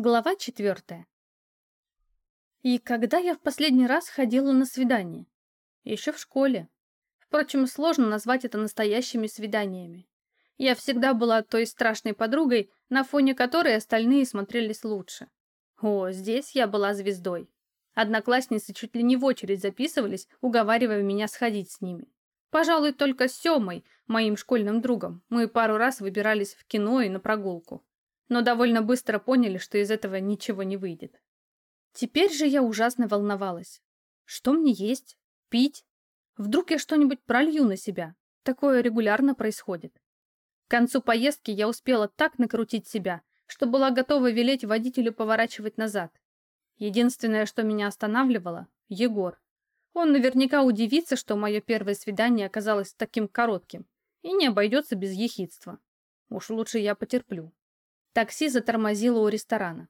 Глава четвертая. И когда я в последний раз ходила на свидание? Еще в школе. Впрочем, сложно назвать это настоящими свиданиями. Я всегда была той страшной подругой, на фоне которой остальные смотрелись лучше. О, здесь я была звездой. Одноклассницы чуть ли не в очередь записывались, уговаривая меня сходить с ними. Пожалуй, только с Семой, моим школьным другом, мы пару раз выбирались в кино и на прогулку но довольно быстро поняли, что из этого ничего не выйдет. Теперь же я ужасно волновалась. Что мне есть? Пить? Вдруг я что-нибудь пролью на себя? Такое регулярно происходит. К концу поездки я успела так накрутить себя, что была готова велеть водителю поворачивать назад. Единственное, что меня останавливало – Егор. Он наверняка удивится, что мое первое свидание оказалось таким коротким и не обойдется без ехидства. Уж лучше я потерплю. Такси затормозило у ресторана.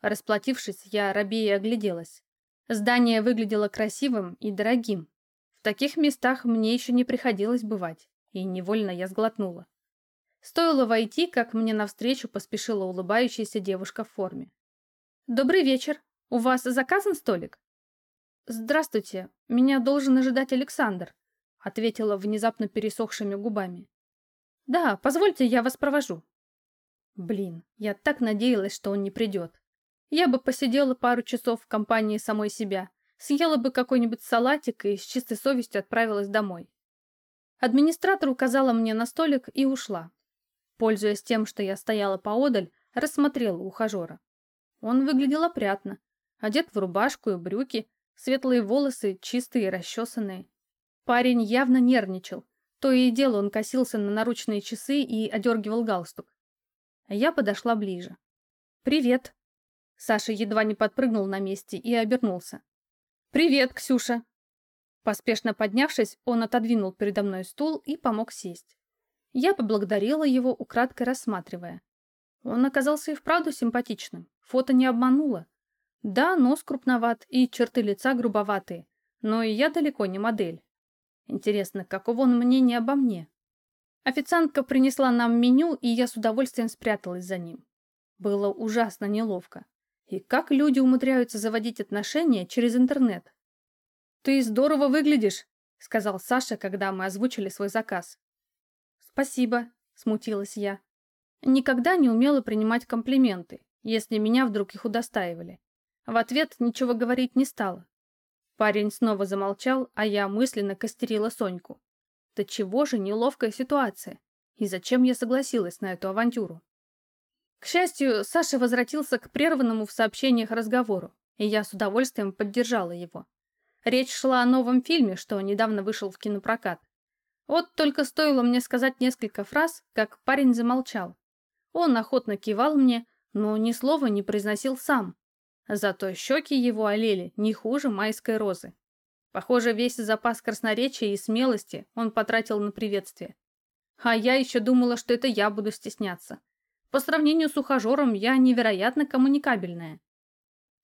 Расплатившись, я рабея огляделась. Здание выглядело красивым и дорогим. В таких местах мне еще не приходилось бывать, и невольно я сглотнула. Стоило войти, как мне навстречу поспешила улыбающаяся девушка в форме. «Добрый вечер. У вас заказан столик?» «Здравствуйте. Меня должен ожидать Александр», ответила внезапно пересохшими губами. «Да, позвольте, я вас провожу». Блин, я так надеялась, что он не придет. Я бы посидела пару часов в компании самой себя, съела бы какой-нибудь салатик и с чистой совестью отправилась домой. Администратор указала мне на столик и ушла. Пользуясь тем, что я стояла поодаль, рассмотрела ухажера. Он выглядел опрятно, одет в рубашку и брюки, светлые волосы чистые и расчесанные. Парень явно нервничал, то и дело он косился на наручные часы и одергивал галстук. Я подошла ближе. «Привет!» Саша едва не подпрыгнул на месте и обернулся. «Привет, Ксюша!» Поспешно поднявшись, он отодвинул передо мной стул и помог сесть. Я поблагодарила его, украдкой рассматривая. Он оказался и вправду симпатичным. Фото не обмануло. Да, нос крупноват и черты лица грубоватые, но и я далеко не модель. Интересно, какого он мнения обо мне? Официантка принесла нам меню, и я с удовольствием спряталась за ним. Было ужасно неловко. И как люди умудряются заводить отношения через интернет? «Ты здорово выглядишь», — сказал Саша, когда мы озвучили свой заказ. «Спасибо», — смутилась я. Никогда не умела принимать комплименты, если меня вдруг их удостаивали. В ответ ничего говорить не стала. Парень снова замолчал, а я мысленно костерила Соньку. Да чего же неловкая ситуация? И зачем я согласилась на эту авантюру? К счастью, Саша возвратился к прерванному в сообщениях разговору, и я с удовольствием поддержала его. Речь шла о новом фильме, что недавно вышел в кинопрокат. Вот только стоило мне сказать несколько фраз, как парень замолчал. Он охотно кивал мне, но ни слова не произносил сам. Зато щеки его олели не хуже майской розы. Похоже, весь запас красноречия и смелости он потратил на приветствие. А я еще думала, что это я буду стесняться. По сравнению с ухажером я невероятно коммуникабельная.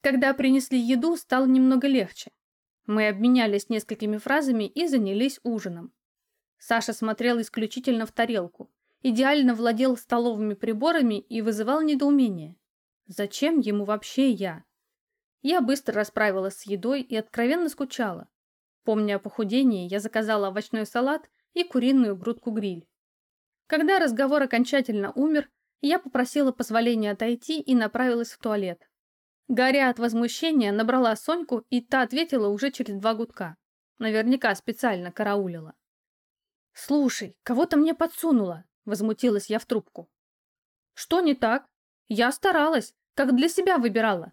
Когда принесли еду, стало немного легче. Мы обменялись несколькими фразами и занялись ужином. Саша смотрел исключительно в тарелку, идеально владел столовыми приборами и вызывал недоумение. Зачем ему вообще я? Я быстро расправилась с едой и откровенно скучала. Помня о похудении, я заказала овощной салат и куриную грудку-гриль. Когда разговор окончательно умер, я попросила позволения отойти и направилась в туалет. Горя от возмущения, набрала Соньку, и та ответила уже через два гудка. Наверняка специально караулила. «Слушай, кого-то мне подсунуло», — возмутилась я в трубку. «Что не так? Я старалась, как для себя выбирала».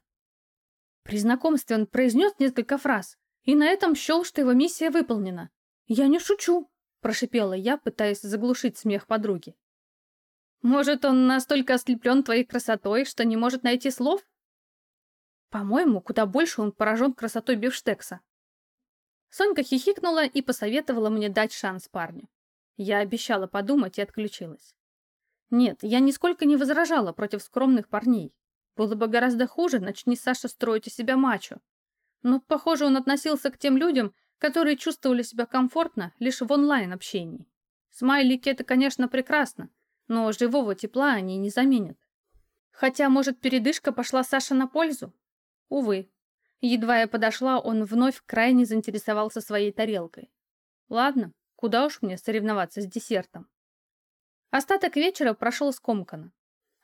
При знакомстве он произнес несколько фраз, и на этом счел, что его миссия выполнена. «Я не шучу», – прошипела я, пытаясь заглушить смех подруги. «Может, он настолько ослеплен твоей красотой, что не может найти слов?» «По-моему, куда больше он поражен красотой бифштекса». Сонька хихикнула и посоветовала мне дать шанс парню. Я обещала подумать и отключилась. Нет, я нисколько не возражала против скромных парней. Было бы гораздо хуже, начни Саша строить из себя мачо. Но, похоже, он относился к тем людям, которые чувствовали себя комфортно лишь в онлайн-общении. Смайлики — это, конечно, прекрасно, но живого тепла они не заменят. Хотя, может, передышка пошла Саше на пользу? Увы. Едва я подошла, он вновь крайне заинтересовался своей тарелкой. Ладно, куда уж мне соревноваться с десертом. Остаток вечера прошел скомканно.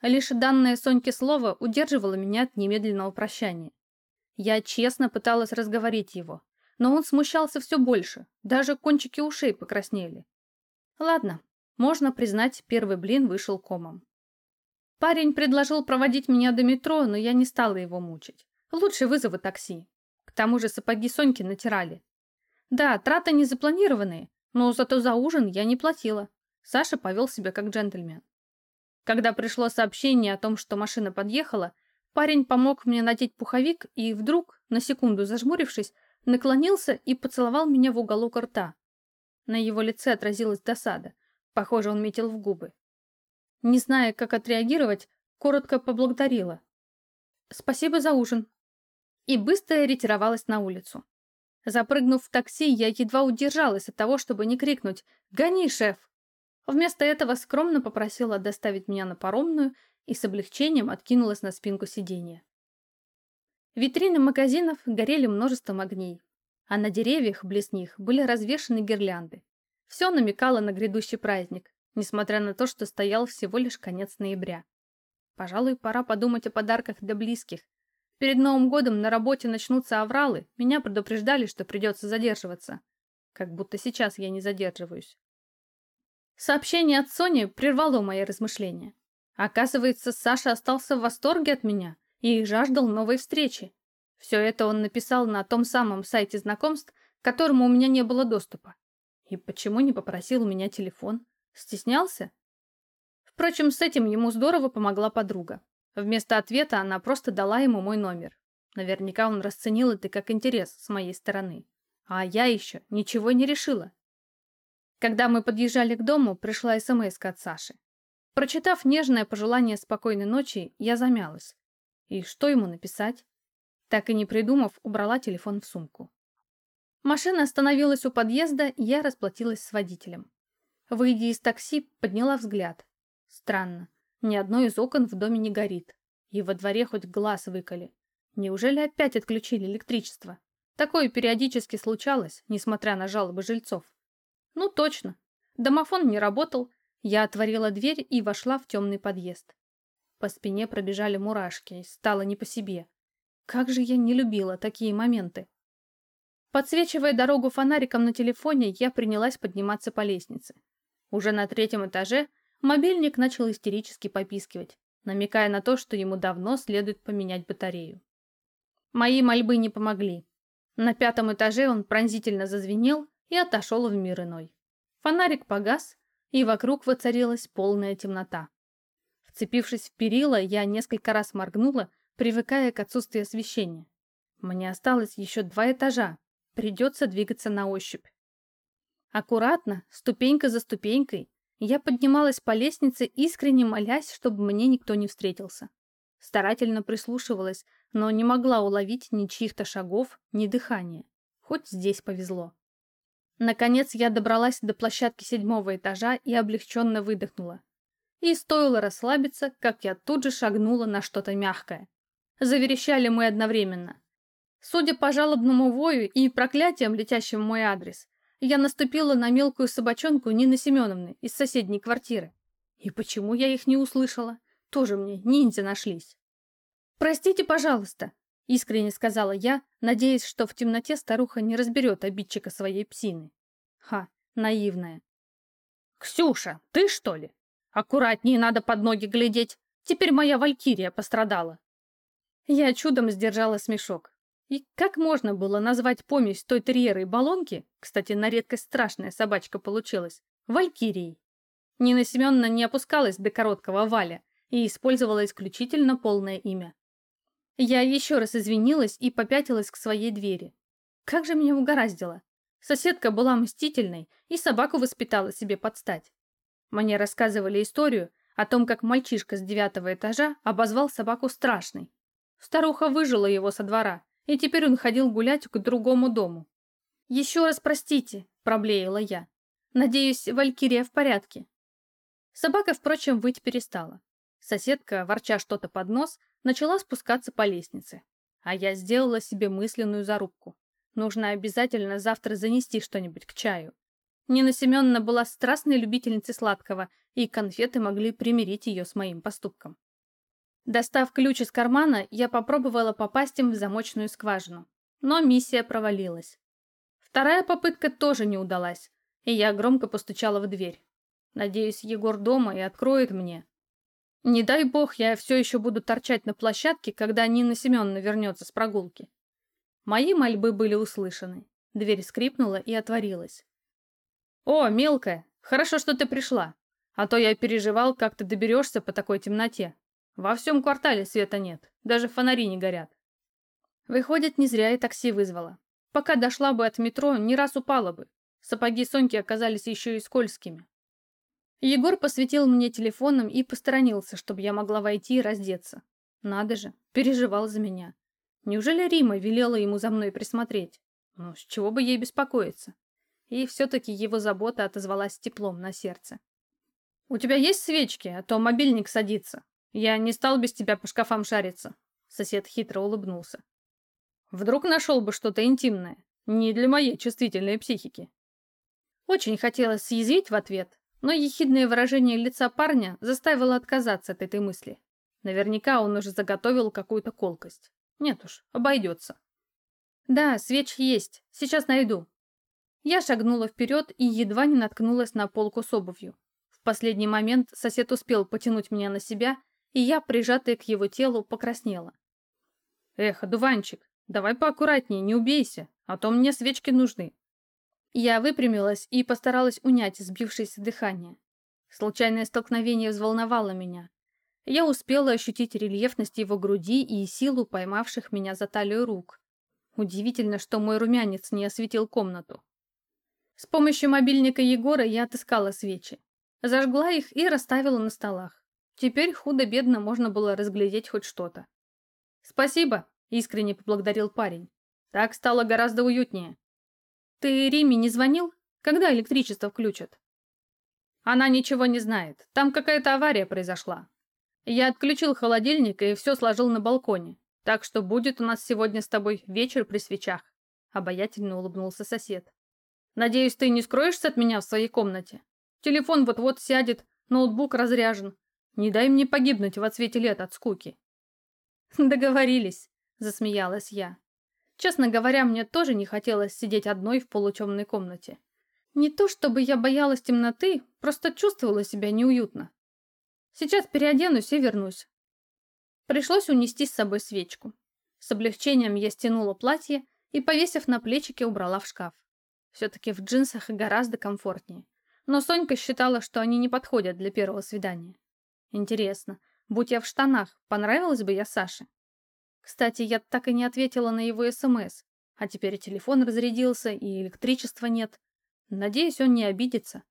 Лишь данное Соньке слово удерживало меня от немедленного прощания. Я честно пыталась разговорить его, но он смущался все больше, даже кончики ушей покраснели. Ладно, можно признать, первый блин вышел комом. Парень предложил проводить меня до метро, но я не стала его мучить. Лучше вызову такси. К тому же сапоги Соньки натирали. Да, траты не запланированные, но зато за ужин я не платила. Саша повел себя как джентльмен. Когда пришло сообщение о том, что машина подъехала, парень помог мне надеть пуховик и вдруг, на секунду зажмурившись, наклонился и поцеловал меня в уголок рта. На его лице отразилась досада. Похоже, он метил в губы. Не зная, как отреагировать, коротко поблагодарила. «Спасибо за ужин». И быстро ретировалась на улицу. Запрыгнув в такси, я едва удержалась от того, чтобы не крикнуть «Гони, шеф!». Вместо этого скромно попросила доставить меня на паромную и с облегчением откинулась на спинку сиденья. Витрины магазинов горели множеством огней, а на деревьях близ них были развешаны гирлянды. Все намекало на грядущий праздник, несмотря на то, что стоял всего лишь конец ноября. Пожалуй, пора подумать о подарках для близких. Перед Новым годом на работе начнутся авралы, меня предупреждали, что придется задерживаться. Как будто сейчас я не задерживаюсь. Сообщение от Сони прервало мои размышления. Оказывается, Саша остался в восторге от меня и жаждал новой встречи. Все это он написал на том самом сайте знакомств, к которому у меня не было доступа. И почему не попросил у меня телефон? Стеснялся? Впрочем, с этим ему здорово помогла подруга. Вместо ответа она просто дала ему мой номер. Наверняка он расценил это как интерес с моей стороны. А я еще ничего не решила. Когда мы подъезжали к дому, пришла смс от Саши. Прочитав нежное пожелание спокойной ночи, я замялась. И что ему написать? Так и не придумав, убрала телефон в сумку. Машина остановилась у подъезда, я расплатилась с водителем. Выйдя из такси, подняла взгляд. Странно, ни одно из окон в доме не горит. И во дворе хоть глаз выколи. Неужели опять отключили электричество? Такое периодически случалось, несмотря на жалобы жильцов. Ну точно. Домофон не работал. Я отворила дверь и вошла в темный подъезд. По спине пробежали мурашки, стало не по себе. Как же я не любила такие моменты. Подсвечивая дорогу фонариком на телефоне, я принялась подниматься по лестнице. Уже на третьем этаже мобильник начал истерически попискивать, намекая на то, что ему давно следует поменять батарею. Мои мольбы не помогли. На пятом этаже он пронзительно зазвенел и отошел в мир иной. Фонарик погас, и вокруг воцарилась полная темнота. Вцепившись в перила, я несколько раз моргнула, привыкая к отсутствию освещения. Мне осталось еще два этажа, придется двигаться на ощупь. Аккуратно, ступенька за ступенькой, я поднималась по лестнице, искренне молясь, чтобы мне никто не встретился. Старательно прислушивалась, но не могла уловить ни чьих-то шагов, ни дыхания. Хоть здесь повезло. Наконец я добралась до площадки седьмого этажа и облегченно выдохнула. И стоило расслабиться, как я тут же шагнула на что-то мягкое. Заверещали мы одновременно. Судя по жалобному вою и проклятиям, летящим в мой адрес, я наступила на мелкую собачонку Нины Семеновны из соседней квартиры. И почему я их не услышала? Тоже мне ниндзя нашлись. «Простите, пожалуйста», — искренне сказала я, надеясь, что в темноте старуха не разберет обидчика своей псины. Ха, наивная. «Ксюша, ты что ли? Аккуратнее надо под ноги глядеть. Теперь моя валькирия пострадала». Я чудом сдержала смешок. И как можно было назвать помесь той терьеры и баллонки, кстати, на редкость страшная собачка получилась, валькирией? Нина Семеновна не опускалась до короткого Валя и использовала исключительно полное имя. Я еще раз извинилась и попятилась к своей двери. Как же меня угораздило. Соседка была мстительной и собаку воспитала себе подстать. Мне рассказывали историю о том, как мальчишка с девятого этажа обозвал собаку страшной. Старуха выжила его со двора, и теперь он ходил гулять к другому дому. «Еще раз простите», — проблеяла я. «Надеюсь, Валькирия в порядке». Собака, впрочем, выть перестала. Соседка, ворча что-то под нос, начала спускаться по лестнице. А я сделала себе мысленную зарубку. Нужно обязательно завтра занести что-нибудь к чаю. Нина Семеновна была страстной любительницей сладкого, и конфеты могли примирить ее с моим поступком. Достав ключ из кармана, я попробовала попасть им в замочную скважину. Но миссия провалилась. Вторая попытка тоже не удалась, и я громко постучала в дверь. Надеюсь, Егор дома и откроет мне. Не дай бог, я все еще буду торчать на площадке, когда Нина Семеновна вернется с прогулки. Мои мольбы были услышаны. Дверь скрипнула и отворилась. «О, мелкая, хорошо, что ты пришла. А то я переживал, как ты доберешься по такой темноте. Во всем квартале света нет, даже фонари не горят». Выходит, не зря я такси вызвала. Пока дошла бы от метро, не раз упала бы. Сапоги Соньки оказались еще и скользкими. Егор посветил мне телефоном и посторонился, чтобы я могла войти и раздеться. Надо же, переживал за меня. Неужели Рима велела ему за мной присмотреть? Ну, с чего бы ей беспокоиться? И все-таки его забота отозвалась теплом на сердце. «У тебя есть свечки, а то мобильник садится. Я не стал без тебя по шкафам шариться». Сосед хитро улыбнулся. «Вдруг нашел бы что-то интимное, не для моей чувствительной психики». Очень хотелось съязвить в ответ, но ехидное выражение лица парня заставило отказаться от этой мысли. Наверняка он уже заготовил какую-то колкость. Нет уж, обойдется. Да, свечи есть, сейчас найду. Я шагнула вперед и едва не наткнулась на полку с обувью. В последний момент сосед успел потянуть меня на себя, и я, прижатая к его телу, покраснела. Эх, одуванчик, давай поаккуратнее, не убейся, а то мне свечки нужны. Я выпрямилась и постаралась унять сбившееся дыхание. Случайное столкновение взволновало меня. Я успела ощутить рельефность его груди и силу поймавших меня за талию рук. Удивительно, что мой румянец не осветил комнату. С помощью мобильника Егора я отыскала свечи. Зажгла их и расставила на столах. Теперь худо-бедно можно было разглядеть хоть что-то. «Спасибо», — искренне поблагодарил парень. «Так стало гораздо уютнее». Ты Риме не звонил? Когда электричество включат? Она ничего не знает. Там какая-то авария произошла. Я отключил холодильник и все сложил на балконе. Так что будет у нас сегодня с тобой вечер при свечах. Обаятельно улыбнулся сосед. Надеюсь, ты не скроешься от меня в своей комнате? Телефон вот-вот сядет, ноутбук разряжен. Не дай мне погибнуть в отсвете лет от скуки. Договорились, засмеялась я. Честно говоря, мне тоже не хотелось сидеть одной в полутемной комнате. Не то чтобы я боялась темноты, просто чувствовала себя неуютно. Сейчас переоденусь и вернусь. Пришлось унести с собой свечку. С облегчением я стянула платье и, повесив на плечики, убрала в шкаф. Все-таки в джинсах гораздо комфортнее. Но Сонька считала, что они не подходят для первого свидания. Интересно, будь я в штанах, понравилась бы я Саше? Кстати, я так и не ответила на его СМС, а теперь телефон разрядился и электричества нет. Надеюсь, он не обидится.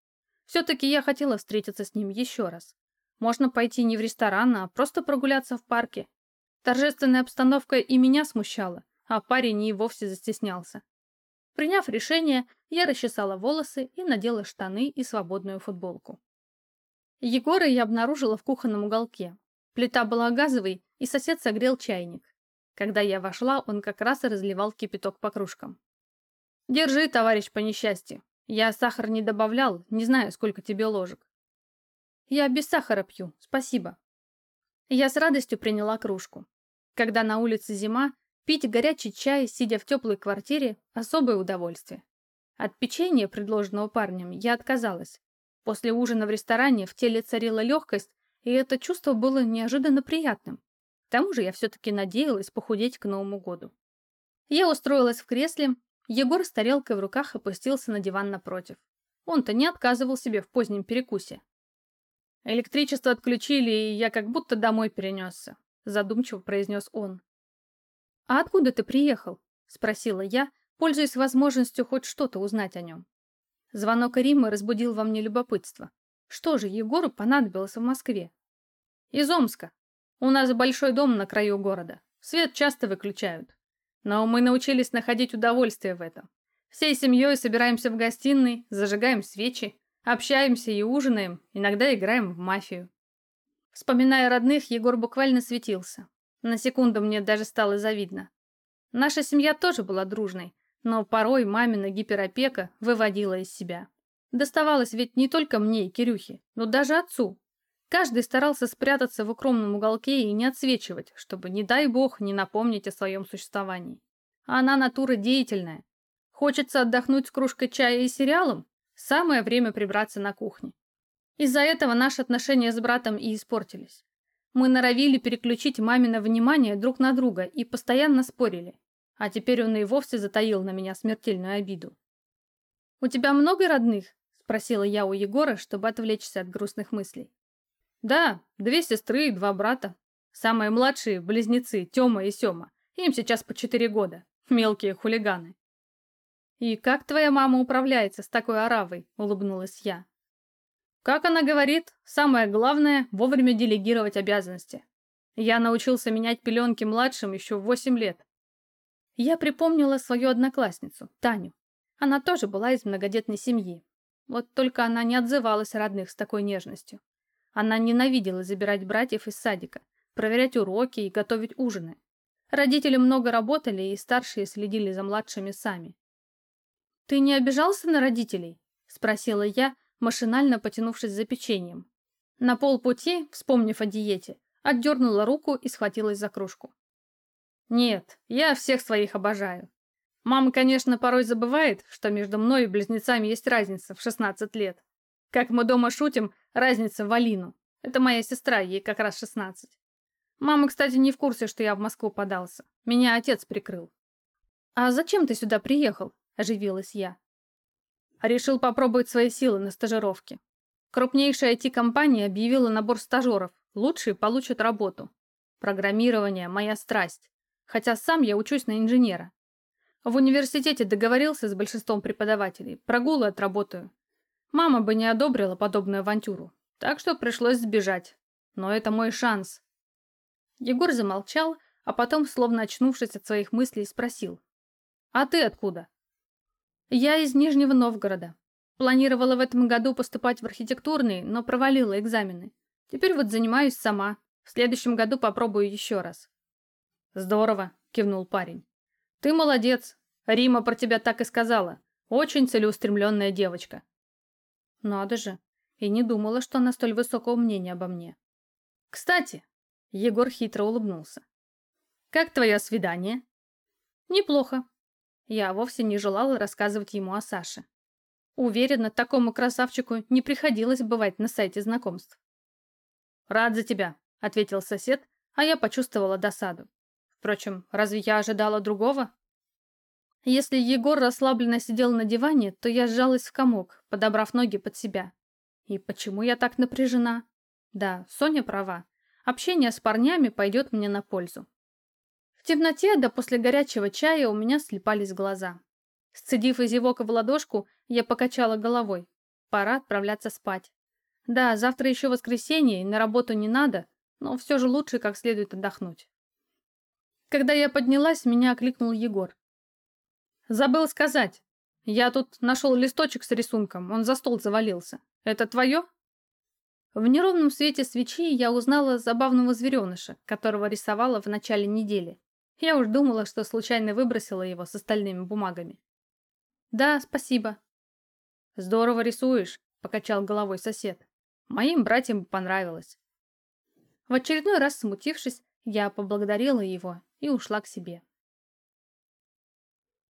Все-таки я хотела встретиться с ним еще раз. Можно пойти не в ресторан, а просто прогуляться в парке. Торжественная обстановка и меня смущала, а парень и вовсе застеснялся. Приняв решение, я расчесала волосы и надела штаны и свободную футболку. Егора я обнаружила в кухонном уголке. Плита была газовой, и сосед согрел чайник. Когда я вошла, он как раз и разливал кипяток по кружкам. «Держи, товарищ, по несчастью. Я сахар не добавлял, не знаю, сколько тебе ложек». «Я без сахара пью, спасибо». Я с радостью приняла кружку. Когда на улице зима, пить горячий чай, сидя в теплой квартире, особое удовольствие. От печенья, предложенного парнем, я отказалась. После ужина в ресторане в теле царила легкость, и это чувство было неожиданно приятным. К тому же я все-таки надеялась похудеть к Новому году. Я устроилась в кресле, Егор с тарелкой в руках опустился на диван напротив. Он-то не отказывал себе в позднем перекусе. «Электричество отключили, и я как будто домой перенесся», задумчиво произнес он. «А откуда ты приехал?» спросила я, пользуясь возможностью хоть что-то узнать о нем. Звонок Римы разбудил во мне любопытство. Что же Егору понадобилось в Москве? «Из Омска», у нас большой дом на краю города. Свет часто выключают. Но мы научились находить удовольствие в этом. Всей семьей собираемся в гостиной, зажигаем свечи, общаемся и ужинаем, иногда играем в мафию. Вспоминая родных, Егор буквально светился. На секунду мне даже стало завидно. Наша семья тоже была дружной, но порой мамина гиперопека выводила из себя. Доставалось ведь не только мне и Кирюхе, но даже отцу. Каждый старался спрятаться в укромном уголке и не отсвечивать, чтобы, не дай бог, не напомнить о своем существовании. А она натура деятельная. Хочется отдохнуть с кружкой чая и сериалом? Самое время прибраться на кухне. Из-за этого наши отношения с братом и испортились. Мы норовили переключить мамино внимание друг на друга и постоянно спорили. А теперь он и вовсе затаил на меня смертельную обиду. «У тебя много родных?» – спросила я у Егора, чтобы отвлечься от грустных мыслей. «Да, две сестры и два брата. Самые младшие – близнецы Тёма и Сёма. Им сейчас по четыре года. Мелкие хулиганы». «И как твоя мама управляется с такой оравой?» – улыбнулась я. Как она говорит, самое главное – вовремя делегировать обязанности. Я научился менять пеленки младшим еще в 8 лет. Я припомнила свою одноклассницу, Таню. Она тоже была из многодетной семьи. Вот только она не отзывалась о родных с такой нежностью. Она ненавидела забирать братьев из садика, проверять уроки и готовить ужины. Родители много работали, и старшие следили за младшими сами. «Ты не обижался на родителей?» – спросила я, машинально потянувшись за печеньем. На полпути, вспомнив о диете, отдернула руку и схватилась за кружку. Нет, я всех своих обожаю. Мама, конечно, порой забывает, что между мной и близнецами есть разница в 16 лет. Как мы дома шутим, разница в Алину. Это моя сестра, ей как раз 16. Мама, кстати, не в курсе, что я в Москву подался. Меня отец прикрыл. «А зачем ты сюда приехал?» – оживилась я. Решил попробовать свои силы на стажировке. Крупнейшая IT-компания объявила набор стажеров. Лучшие получат работу. Программирование – моя страсть. Хотя сам я учусь на инженера. В университете договорился с большинством преподавателей. Прогулы отработаю. Мама бы не одобрила подобную авантюру. Так что пришлось сбежать. Но это мой шанс. Егор замолчал, а потом, словно очнувшись от своих мыслей, спросил. «А ты откуда?» Я из Нижнего Новгорода. Планировала в этом году поступать в архитектурный, но провалила экзамены. Теперь вот занимаюсь сама. В следующем году попробую еще раз. Здорово, кивнул парень. Ты молодец. Рима про тебя так и сказала. Очень целеустремленная девочка. Надо же. И не думала, что она столь высокого мнения обо мне. Кстати, Егор хитро улыбнулся. Как твое свидание? Неплохо. Я вовсе не желала рассказывать ему о Саше. Уверена, такому красавчику не приходилось бывать на сайте знакомств. «Рад за тебя», — ответил сосед, а я почувствовала досаду. Впрочем, разве я ожидала другого? Если Егор расслабленно сидел на диване, то я сжалась в комок, подобрав ноги под себя. И почему я так напряжена? Да, Соня права. Общение с парнями пойдет мне на пользу. В темноте, да после горячего чая, у меня слепались глаза. Сцедив из зевока в ладошку, я покачала головой. Пора отправляться спать. Да, завтра еще воскресенье, и на работу не надо, но все же лучше как следует отдохнуть. Когда я поднялась, меня окликнул Егор. «Забыл сказать. Я тут нашел листочек с рисунком, он за стол завалился. Это твое?» В неровном свете свечи я узнала забавного звереныша, которого рисовала в начале недели. Я уж думала, что случайно выбросила его с остальными бумагами. «Да, спасибо». «Здорово рисуешь», — покачал головой сосед. «Моим братьям понравилось». В очередной раз смутившись, я поблагодарила его и ушла к себе.